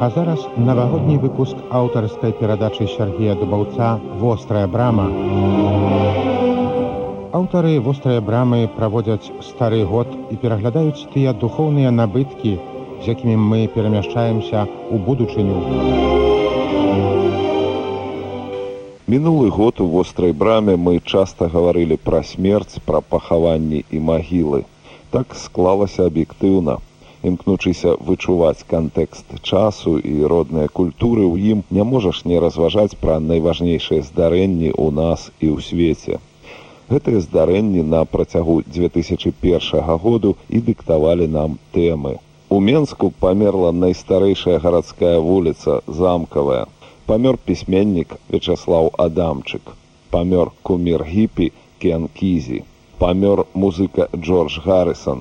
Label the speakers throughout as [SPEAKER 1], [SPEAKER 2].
[SPEAKER 1] А зараз навагодні выпуск аўтарскай перадачы Сергея Дубаўца вострая брама. Аўтары вострыя брамы праводзяць стары год і пераглядаюць тыя духоўныя набыткі, з якімі мы перамяшчаемся ў будучыню.
[SPEAKER 2] Мінулы год у вострай браме мы часта гаварылі пра смерць, пра пахаванні і магілы. Так склалася аб'ектыўна імкнучыся вычуваць кантэкст часу і родныя культуры ў ім не можаш не разважаць пра найважнейшыя здарэнні ў нас і ў свеце. Гэтыя здарэнні на працягу 2001 году і дыктавалі нам тэмы. У Менску памерла найстарэйшая гарадская вуліца замкавая. Памёр пісьменнік Вячаслаў Адамчык. Памёр кумір гіпі Кен Кізі. Памёр музыка Джордж Гаррысон,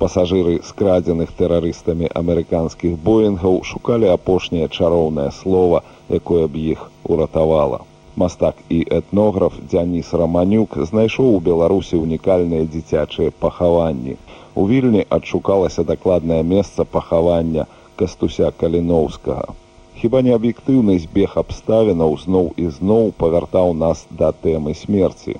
[SPEAKER 2] пасажыры скрадзеных тэрарыстамі амерыканскіх боінгаў шукалі апошняе чароўнае слова якое б іх уратавала. Мастак і этнограф дзяніс раманюк знайшоў у беларусі унікальныя дзіцячыя пахаванні. У вільні адшукалася дакладнае месца пахавання кастуся каліноўскага хіба не аб'ектыўны збег абставінаў зноў і зноў павяртаў нас да тэмы смерці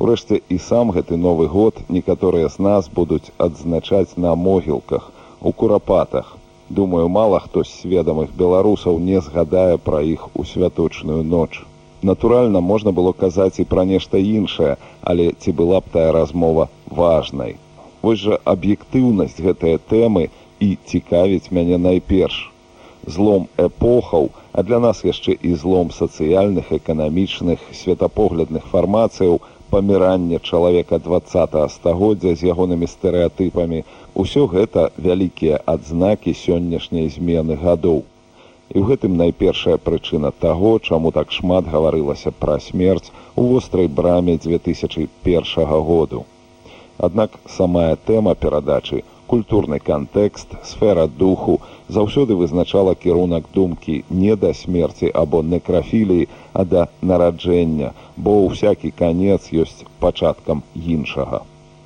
[SPEAKER 2] Урэшце і сам гэты новы год некаторыя з нас будуць адзначаць на могілках у курапатах. Думаю, мала хто з сведамых беларусаў не згадае пра іх у святочную ноч. Натуральна, можна было казаць і пра нешта іншае, але ці была б тая размова важнай. Вось жа аб'ектыўнасць гэтыя тэмы і цікавіць мяне найперш. Злом эпохаў, а для нас яшчэ і злом сацыяльных, эканамічных, светапоглядных фармацыяў памірання чалавека два стагоддзя з ягонымі стэеатыпамі усё гэта вялікія адзнакі сённяшняй змены гадоў. І ў гэтым найпершая прычына таго чаму так шмат гаварылася пра смерць у вострай браме 2001 году. Аднак самая тэма перадачы культурны кантэкст сфера духу заўсёды вызначала кірунак думкі не да смерці або некрафіліі а да нараджэння бо ў всякі канец ёсць пачаткам іншага.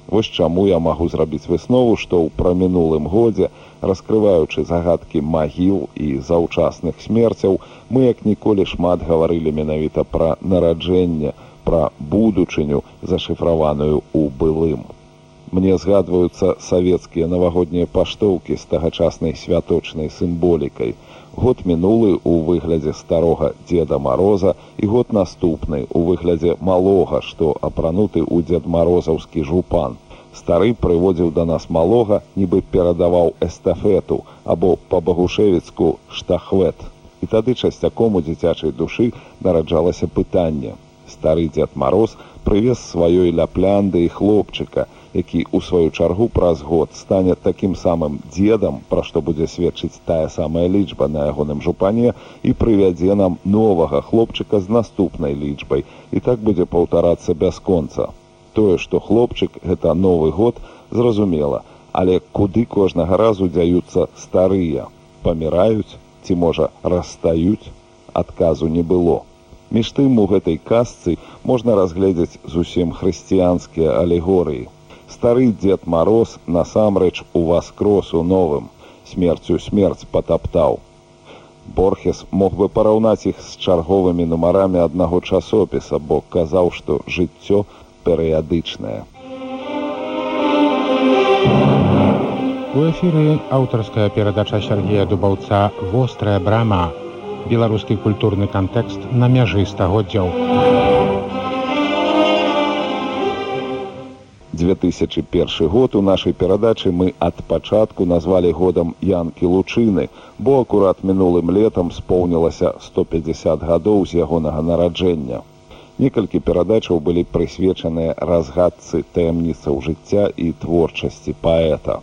[SPEAKER 2] Вось чаму я магу зрабіць выснову што ў прамінулым годзе раскрываючы загадкі магіл і заўчасных смерцяў мы як ніколі шмат гаварылі менавіта пра нараджэнне пра будучыню зашыфраваную ў былым мне згадваюцца савецкія навагоднія паштоўкі з тагачаснай святочнай сімволікай. Год мінулы ў выглядзе старога дзеда мароза і год наступны ў выглядзе малога, што апрануты ў дзед марозаўскі жупан. Стары прыводзіў да нас малога, нібы перадаваў эстафету або па-багушевіцку штахвет. І тады часцяком у дзіцячай душы нараджалася пытанне. Стары дзед мароз прывез сваёй ляплянды і хлопчыка, які ў сваю чаргу праз год стане такім самым дзедам, пра што будзе сведчыць тая самая лічба на ягоным жупане і прывядзе нам новага хлопчыка з наступнай лічбай. І так будзе паўтарацца бясконца. Тое, што хлопчык гэта новы год зразумела, але куды кожнага разу дзяюцца старыя, паміраюць ці можа расстаюць, адказу не было. Між тым у гэтай касцы можна разгледзець зусім хрысціянскія алегорыі стары дзед мароз насамрэч у вас кросу новым смерцю смерць патаптаў. Борхес мог бы параўнаць іх з чарговымі нумарамі аднаго часопіса бо казаў што жыццё перыядычнае.
[SPEAKER 1] У эфіры аўтарская перадача сергея дубаўца вострая брама беларускі культурны кантэкст на мяжы стагоддзяў
[SPEAKER 2] 2001 год у нашай перадачы мы ад пачатку назвалі годам янкі лучыны бо акурат мінулым летам споўнілася 150 гадоў з ягонага нараджэння. Некалькі перадачаў былі прысвечаныя разгадцы таямніцаў жыцця і творчасці паэта.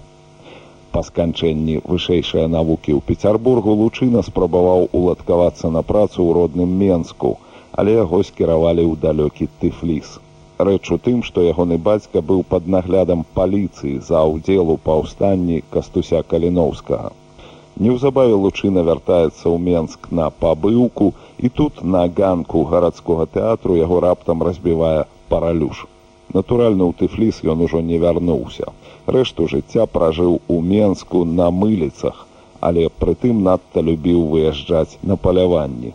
[SPEAKER 2] Па сканчэнні вышэйшай навукі ў пецярбургу лучына спрабаваў уладкавацца на працу ў родным менску але яго скіравалі ў далёкі тыфліс рэч у тым што ягоны бацька быў пад наглядам паліцыі за ўдзел у паўстанні кастуся каліноўскага неўзабаве лучына вяртаецца ў менск на пабыўку і тут на ганку гарадскога тэатру яго раптам разбівае паралюш натуральна ў тыфліс ён ужо не вярнуўся. Рэшту жыцця пражыў у менску на мыліцах але прытым надта любіў выязджаць на паляванні.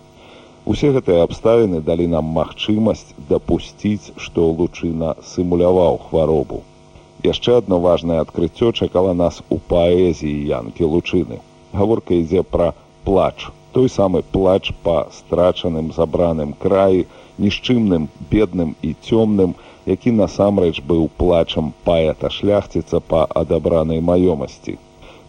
[SPEAKER 2] Усе гэтыя абставіны далі нам магчымасць дапусціць, што лучына сымуляваў хваробу. Яшчэ адно важнае адкрыццё чакала нас у паэзіі янкі лучыны. Гаворка ідзе пра плач. Той самы плач па страчаным забраным краі, нішчымным, бедным і цёмным, які насамрэч быў плачам паэта шляхціца па адабранай маёмасці.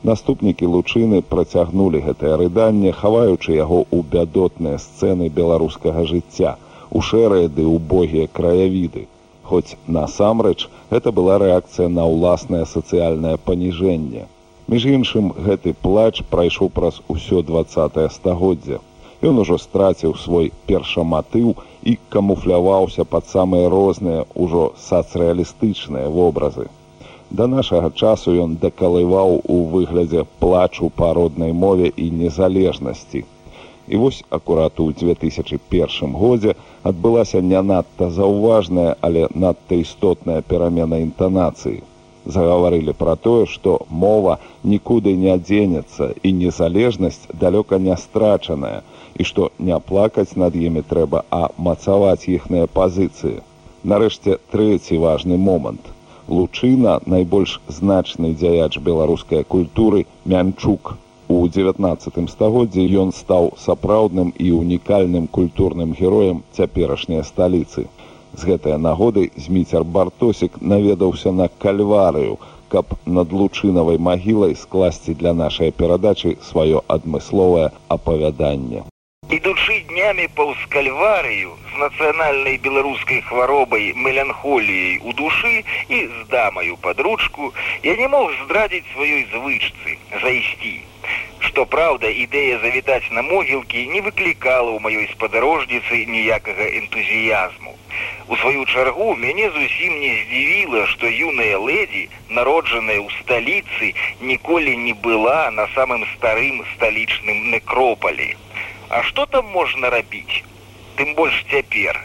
[SPEAKER 2] Наступнікі лучыны працягнулі гэтае рыданне, хаваючы яго ў бядотныя сцэны беларускага жыцця, у шэрыя ды убогія краявіды. Хоць насамрэч гэта была рэакцыя на ўласнае сацыяльнае паніжэнне. Між іншым гэты плач прайшоў праз усё двае стагоддзя. Ён ужо страціў свой першаматыў і камуфляваўся пад самыя розныя ўжо сацрэалістычныя вобразы. Да нашага часу ён дакалываў у выглядзе плачу па роднай мове і незалежнасці. І вось акурат у 2001 годзе адбылася не надта заўважная, але надта істотная перамена інтанацыі. Загаварылі пра тое, што мова нікуды не адзенецца і незалежнасць далёка не страчаная, і што не плакаць над імі трэба, а мацаваць іхныя пазіцыі. Нарэшце трэці важны момант. Лучына найбольш значны дзяяч беларускай культуры мянчук. У 19 стагоддзі ён стаў сапраўдным і унікальным культурным героем цяперашняй сталіцы. З гэтай нагоды зміцер бартосік наведаўся на кальварыю, каб над лучынавай магілай скласці для нашай перадачы сваё адмысловае апавяданне.
[SPEAKER 3] Ідучы днямі паўз кальварыю з нацыянальнай беларускай хваробай меланхоліяй у душы і з дамаю пад ручку, я не мог здрадзіць сваёй звычцы зайсці. Што праўда, ідэя завітаць на могілкі не выклікала ў маёй спадарожніцы ніякага энтузіязму. У сваю чаргу мяне зусім не здзівіла, што юная ледзі, народжаная ў сталіцы, ніколі не была на самым старым сталічным некропалі. А што там можна рабіць? Тым больш цяпер.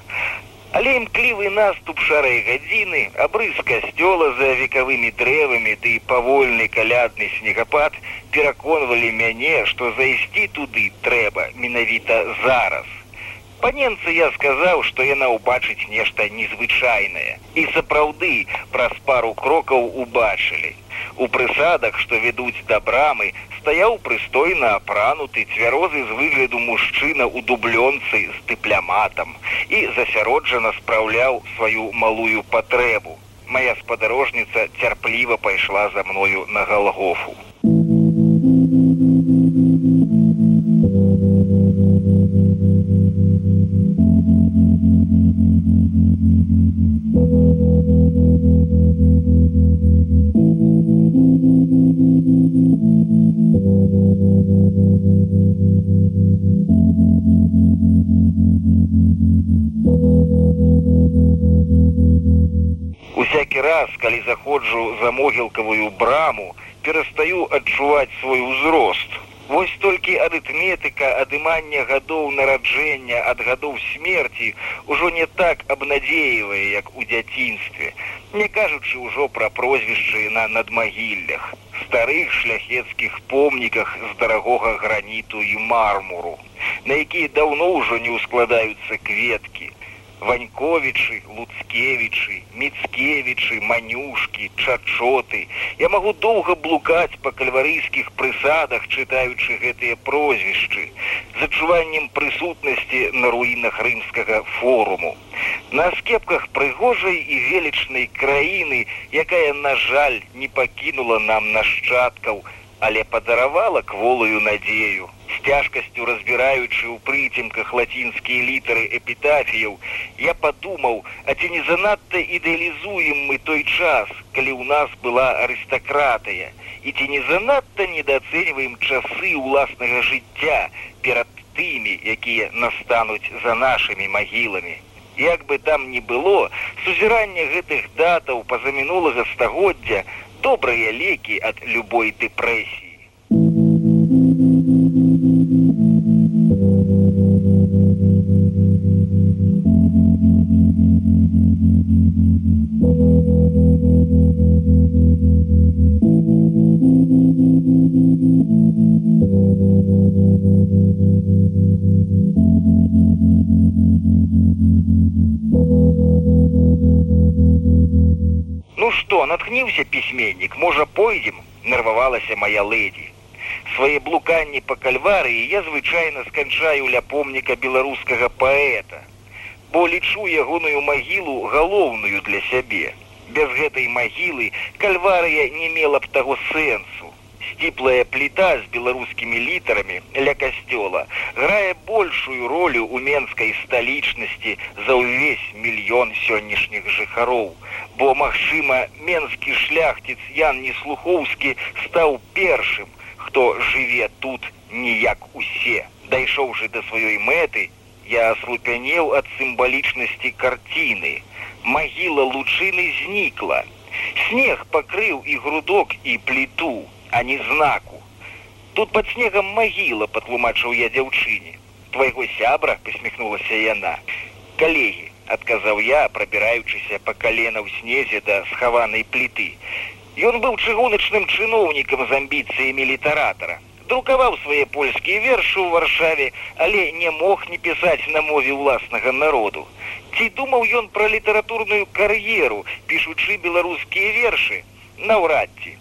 [SPEAKER 3] Але імклівы наступ шарай гадзіны, абрыз касцёла за векавымі дрэвамі ды павольны калядны снегапад пераконвалі мяне, што зайсці туды трэба менавіта зараз. Паненцы я сказаў, што яна ўбачыць нешта незвычайнае. І сапраўды праз пару крокаў убачылі. У прысадах, што вядуць да брамы, стаяў прыстойна апрануты цвярозы з выгляду мужчына ў дублёнцы з дыпляматам і засяроджана спраўляў сваю малую патрэбу. Мая спадарожніца цярпліва пайшла за мною на галгофу. Заходжу за могілкавую браму, перастаю адчуваць свой узрост. Вось толькі арытметыка адымання гадоў нараджэння ад гадоў смерці ўжо не так абнадзеевае, як у дзяцінстве, не кажучы ўжо пра прозвішчы на надмагіллях, старых шляхецкіх помніках з дарагога граніту і мармуру, на якія даўно ўжо не ўскладаюцца кветкі, Ваньковічы, Луцкевічы, Мецкевічы, манюшкі, чачоты. Я магу доўга блукаць па кальварыйскіх прысадах, чытаючы гэтыя прозвішчы, з адчуваннем прысутнасці на руінах рымскага форуму. На скепках прыгожай і велічнай краіны, якая, на жаль, не пакінула нам нашчадкаў, але падаравала кволую надзею з цяжкасцю разбіраючы ў прыцемках лацінскія літары эпітафіяў я падумаў а ці не занадта ідэалізуем мы той час калі ў нас была арыстакратыя і ці не занадта недацэньваем часы ўласнага жыцця перад тымі якія настануць за нашымі магіламі як бы там ні было сузіранне гэтых датаў пазамінулага стагоддзя добрыя лекі ад любой дэпрэсіі. Што натхніўся пісьменнік, можа пойдзем, нервавалася моя леді. Свае блуканні па кальварыі я звычайна сканчаю ля помніка беларускага паэта, бо лічу ягоную магілу галоўную для сябе. Без гэтай магілы кальварыя не мела б таго сэнсу. Сціплая пліта з беларускімі літарамі ля касцёла грае большую ролю ў менскай сталічнасці за ўвесь мільён сённяшніх жыхароў, бо, магчыма, менскі шляхціц Ян Неслухоўскі стаў першым, хто жыве тут ніяк усе. Дайшоўшы да сваёй мэты, я слупянеў ад сімвалічнасці карціны. Магіла лучыны знікла. Снег пакрыў і грудок і пліту, а не знаку. Тут пад снегам магіла патлумачыў я дзяўчыне. Твайго сябра посміхнулася яна. Калегі, адказаў я, прабіраючыся па калена ў снезе да схаванай пліты. Ён быў чыгуначным чыноўнікам з амбіцыямі літаратара. Друкаваў свае польскія вершы ў варшаве, але не мог не пісаць на мове ўласнага народу. Ці думаў ён пра літаратурную кар'еру, пішучы беларускія вершы, наўрад ці.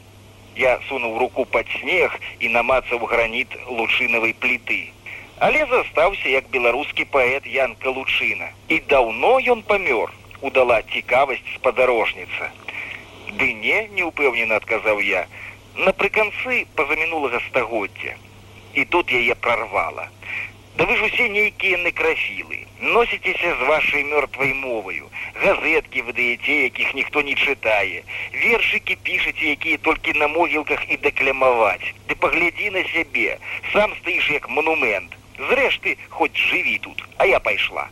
[SPEAKER 3] Я сунуў руку пад снег і намацаў граніт лучынавай пліты. Але застаўся як беларускі паэт Янка Лучына. І даўно ён памёр, удала цікавасць спадарожніца. Ды не, неупэўнена адказаў я. Напрыканцы пазамінулага стагоддзя. І тут яе прорвала. Да вы ж усе нейкія некрафілы, носіцеся з вашай мёртвай моваю, газеткі выдаеце, якіх ніхто не чытае, вершыкі пішаце, якія толькі на могілках і дэклямаваць. Ты паглядзі на сябе, сам стаіш як манумент. Зрэшты, хоць жыві тут, а я пайшла.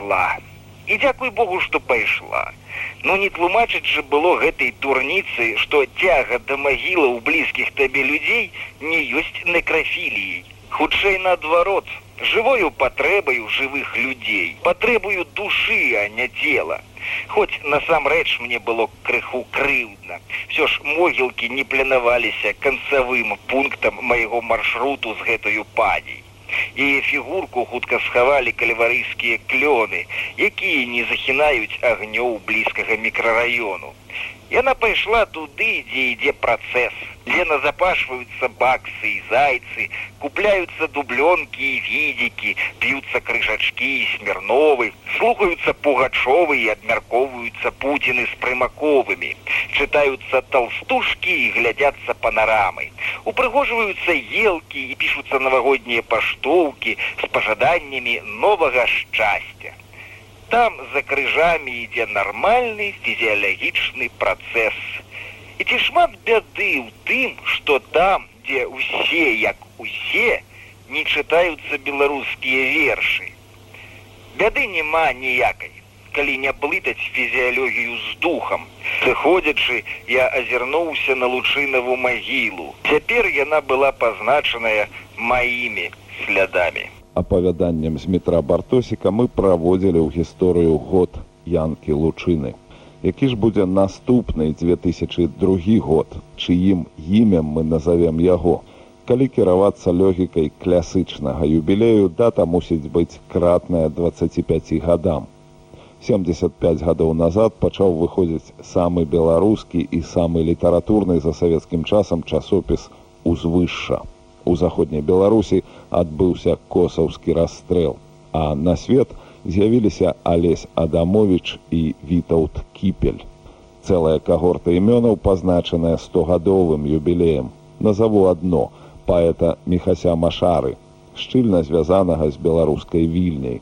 [SPEAKER 3] Пайшла. І дзякуй Богу, што пайшла. Ну не тлумачыць жа было гэтай турніцы, што цяга да магіла ў блізкіх табе людзей не ёсць некрафіліяй. Хутчэй наадварот, жывою патрэбаю жывых людзей, патрэбую душы, а не цела. Хоць насамрэч мне было крыху крыўдна. Всё ж могілкі не планаваліся канцавым пунктам майго маршруту з гэтаю падзей. Яе фігурку хутка схавалі кальварыйскія клёны, якія не захінаюць агнёў блізкага мікрараёну. Яна пайшла туды, дзе ідзе працэс, дзе назапашваюцца баксы і зайцы, купляюцца дублёнкі і відзікі, п'юцца крыжачкі і смірновы, слухаюцца пугачовы і абмяркоўваюцца пуціны з прымаковымі, чытаюцца толстушкі і глядзяцца панарамы. Упрыгожваюцца елкі і пішуцца навагоднія паштоўкі з пажаданнямі новага шчасця. Там за крыжамі ідзе нармальны фізіялагічны працэс. І ці шмат бяды ў тым, што там, дзе ўсе як усе не чытаюцца беларускія вершы. Бяды няма ніякай, калі не блытаць фізіялогію з духам. Сыходзячы, я азірнуўся на лучынаву магілу. Цяпер яна была пазначаная маімі слядамі.
[SPEAKER 2] Апавяданнем з метра бартосіка мы праводзілі ў гісторыю год янкі лучыны. Які ж будзе наступны 2002 год, чыім імем мы назовем яго. Калі кіравацца лёгікай клясычнага юбілею, дата мусіць быць кратная 25 гадам. 75 гадоў назад пачаў выходзіць самы беларускі і самы літаратурны за савецкім часам часопіс узвышша. У заходняй Беларусі адбыўся косаўскі расстрэл, а на свет з'явіліся Алесь Адамович і Вітаўт Кіпель. Цэлая кагорта імёнаў пазначаная стогадовым юбілеем. Назаву адно паэта Мехася Машары, шчыльна звязанага з беларускай вільняй.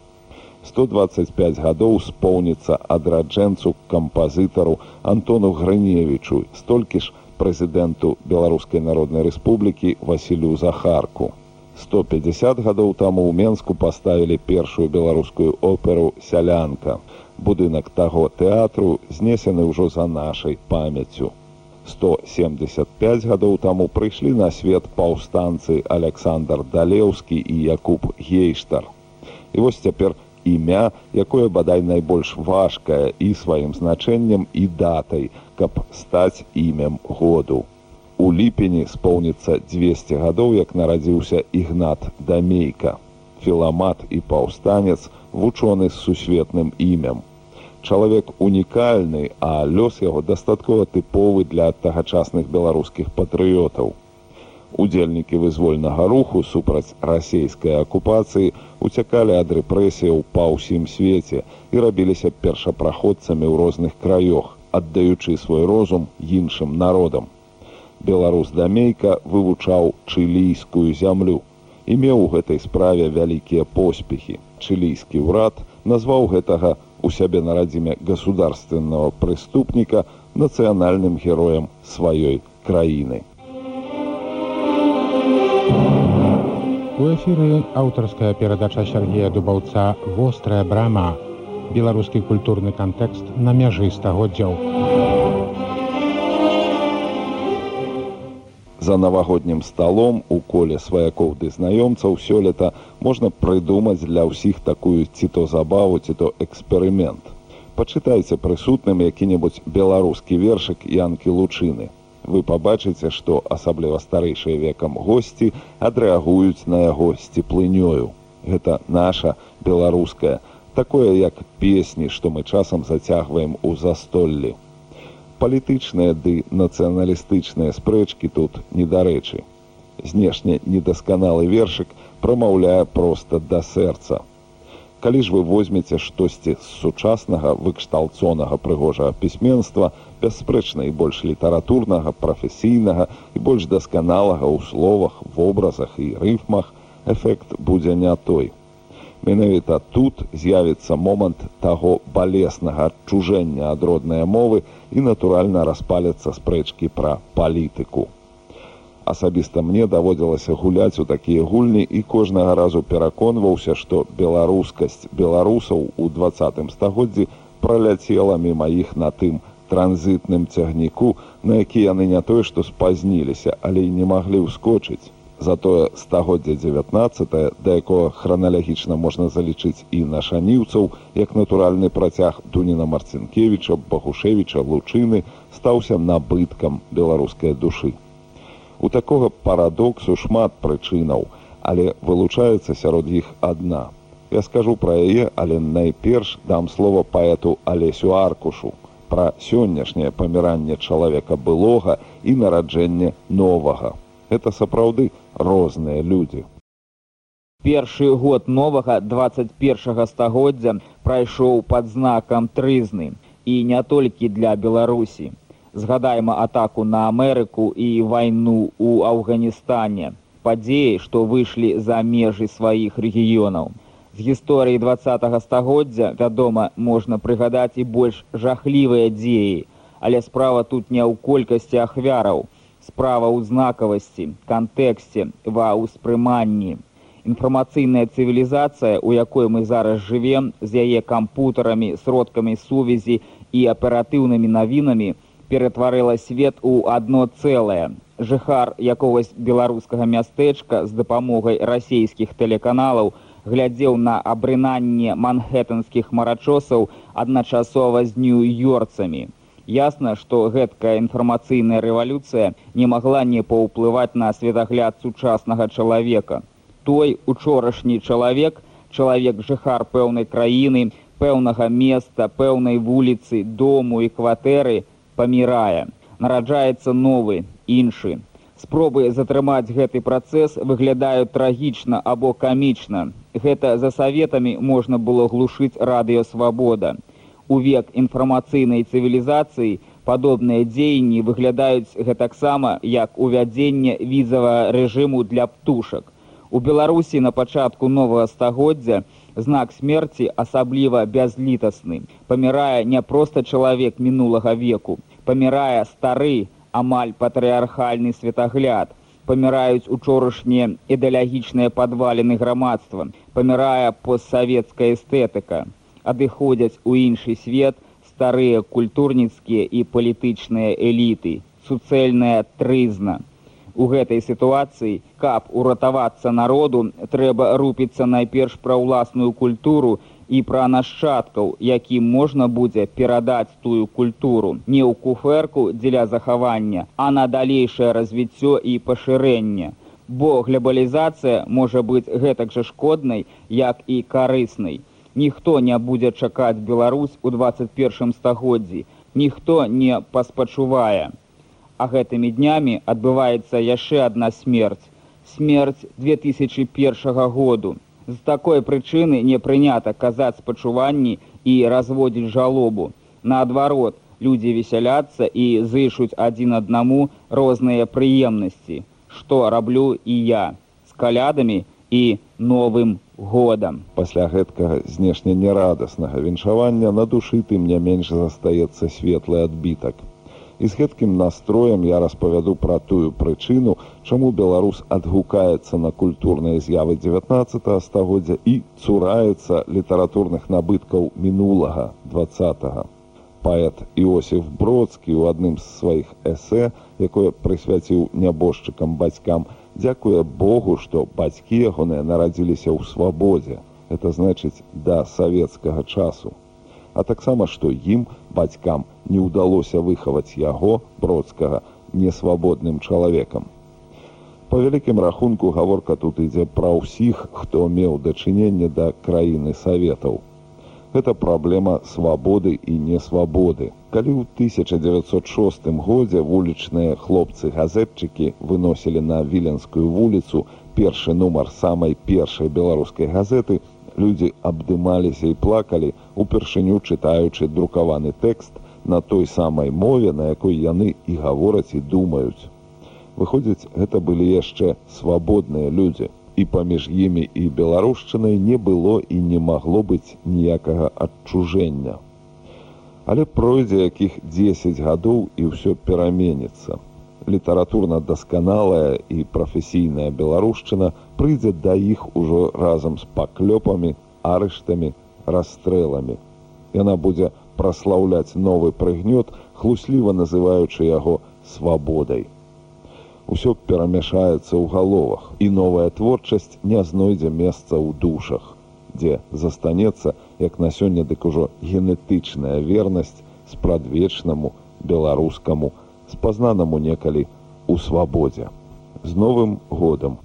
[SPEAKER 2] 125 гадоў споўніцца адраджэнцу кампазітару Антону Грыневічу, столькі ж прэзідэнту Беларускай народнай рэспублікі Васілю Захарку. 150 гадоў таму ў Менску паставілі першую беларускую оперу сялянка. Будынак таго тэатру знесены ўжо за нашай памяццю. 175 гадоў таму прыйшлі на свет паўстанцы Александр Далеўскі і Якуб Гейштар. І вось цяпер імя, якое бадай найбольш важкае і сваім значэннем і датай, каб стаць імем году. У ліпені споўніцца 200 гадоў, як нарадзіўся ігнат дамейка, філамат і паўстанец, вучоны з сусветным імем чалавек унікальны, а лёс яго дастаткова тыповы для тагачасных беларускіх патрыётаў. Удзельнікі вызвольнага руху супраць расійскай акупацыі уцякалі ад рэпрэсіяў па ўсім свеце і рабіліся першапраходцамі ў розных краёх, аддаючы свой розум іншым народам. Беларус дамейка вывучаў чылійскую зямлю і меў у гэтай справе вялікія поспехі. Чылійскі ўрад назваў гэтага у сябе на радзіме государственного преступника нацыянальным героем сваёй краіны.
[SPEAKER 1] У эфіры аўтарская перадача Сергея Дубаўца вострая брама, беларускі культурны кантэкст на мяжы стагоддзяў.
[SPEAKER 2] за навагоднім сталом у коле сваякоў ды знаёмцаў сёлета можна прыдумаць для ўсіх такую ці то забаву ці то эксперымент. Пачытайце прысутным які-небудзь беларускі вершык янкі лучыны. Вы пабачыце што асабліва старэйшыя векам госці адрэагуюць на яго з цеплынёю. Гэта наша беларуская такое як песні што мы часам зацягваем у застоллі палітычныя ды нацыяналістычныя спрэчкі тут недарэчы. Знешне недасканалы вершык прамаўляе проста да сэрца. Калі ж вы возьмеце штосьці з сучаснага выкшталцонага прыгожага пісьменства, бясспрэчна і больш літаратурнага, прафесійнага і больш дасканалага ў словах, вобразах і рыфмах, эфект будзе не той менавіта тут з'явіцца момант таго балеснага адчужэння ад роднай мовы і натуральна распаляцца спрэчкі пра палітыку. Асабіста мне даводзілася гуляць у такія гульні і кожнага разу пераконваўся, што беларускасць беларусаў у двадцатым стагоддзі праляцела міма іх на тым транзітным цягніку, на які яны не тое, што спазніліся, але і не маглі ўскочыць затое стагоддзя 19 да якога храналагічна можна залічыць і нашаніўцаў як натуральны працяг дуніна марцінкевіча багушевіча лучыны стаўся набыткам беларускай душы. У такога парадоксу шмат прычынаў але вылучаецца сярод іх адна. Я скажу пра яе але найперш дам слова паэту алесю аркушу. Пра сённяшняе паміранне чалавека былога і нараджэнне новага. Это сапраўды розныя людзі.
[SPEAKER 4] Першы год новага 21 стагоддзя прайшоў пад знакам трызны і не толькі для Беларусі. Згадайма атаку на Амерыку і вайну ў Афганістане, падзеі, што выйшлі за межы сваіх рэгіёнаў. З гісторыі два стагоддзя, вядома, можна прыгадаць і больш жахлівыя дзеі, але справа тут не ў колькасці ахвяраў, справа ў знакавасці кантэксце ва ўспрыманні. Інфармацыйная цывілізацыя у якой мы зараз жывем з яе кампутарамі сродкамі сувязі і аператыўнымі навінамі ператварыла свет у адно цэлае. Жыхар якогось беларускага мястэчка з дапамогай расійскіх тэлеканалаў глядзеў на абрынанне манхэттанскіх марачосаў адначасова з нью-йорцамі Ясна, што гэткая інфармацыйная рэвалюцыя не магла не паўплываць на светагляд сучаснага чалавека. Той учорашні чалавек, чалавек жыхар пэўнай краіны, пэўнага места, пэўнай вуліцы, дому і кватэры памірае. Нараджаецца новы, іншы. Спробы затрымаць гэты працэс выглядаюць трагічна або камічна. Гэта за саветамі можна было глушыць радыёвабода у век інфармацыйнай цывілізацыі падобныя дзеянні выглядаюць гэтаксама як увядзенне візавага рэжыму для птушак. У Беларусі на пачатку новага стагоддзя знак смерці асабліва бязлітасны. памірае не проста чалавек мінулага веку, памірае стары амаль патрыархальны светагляд. Паміраюць учорашнія ідэалагічныя падваліны грамадства, памірае постсавецкая эстэтыка адыходзяць у іншы свет старыя культурніцкія і палітычныя эліты суцэльная трызна. У гэтай сітуацыі, каб уратавацца народу, трэба рупіцца найперш пра ўласную культуру і пра нашчадкаў, якім можна будзе перадаць тую культуру не ў куферку дзеля захавання, а на далейшае развіццё і пашырэнне. Бо глобалізацыя можа быць гэтак жа шкоднай, як і карыснай. Ніхто не будзе чакаць Беларусь у 21 стагоддзі, ніхто не паспачувае. А гэтымі днямі адбываецца яшчэ адна смерць. Смерць 2001 году. З такой прычыны не прынята казаць спачуванні і разводзіць жалобу. Наадварот, людзі весяляцца і зышуць адзін аднаму розныя прыемнасці, што раблю і я з калядамі і новым годам.
[SPEAKER 2] Пасля гэткага знешне нерадаснага віншавання на душы тым не менш застаецца светлы адбітак. І з гэткім настроем я распавяду пра тую прычыну, чаму беларус адгукаецца на культурныя з'явы 19 стагоддзя і цураецца літаратурных набыткаў мінулага 20. -го. Паэт Іосиф Бродскі ў адным з сваіх эсэ, якое прысвяціў нябожчыкам бацькам, дзякуе Богу, што бацькі ягоныя нарадзіліся ў свабодзе. Это значыць да савецкага часу а таксама што ім бацькам не ўдалося выхаваць яго бродскага несвабодным чалавекам. Па вялікім рахунку гаворка тут ідзе пра ўсіх, хто меў дачыненне да краіны саветаў. Гэта праблема свабоды і несвабоды. Калі ў 1906 годзе вулічныя хлопцы-газетчыкі выносілі на віленскую вуліцу першы нумар самай першай беларускай газеты, людзі абдымаліся і плакалі упершыню чытаючы друкаваны тэкст на той самай мове на якой яны і гавораць і думаюць. Выходзіць гэта былі яшчэ свабодныя людзі і паміж імі і беларушчынай не было і не магло быць ніякага адчужэння але пройдзе якіх 10 гадоў і ўсё пераменіцца літаратурна дасканалая і прафесійная беларушчына прыйдзе да іх ужо разам з паклёпамі, арыштамі, расстрэламі. Яна будзе праслаўляць новы прыгнёт, хлусліва называючы яго свабодай. Усё перамяшаецца ў галовах, і новая творчасць не знойдзе месца ў душах, дзе застанецца, як на сёння дык ужо генетычная вернасць спрадвечнаму беларускаму спазнанаму некалі у свабодзе. З новым годам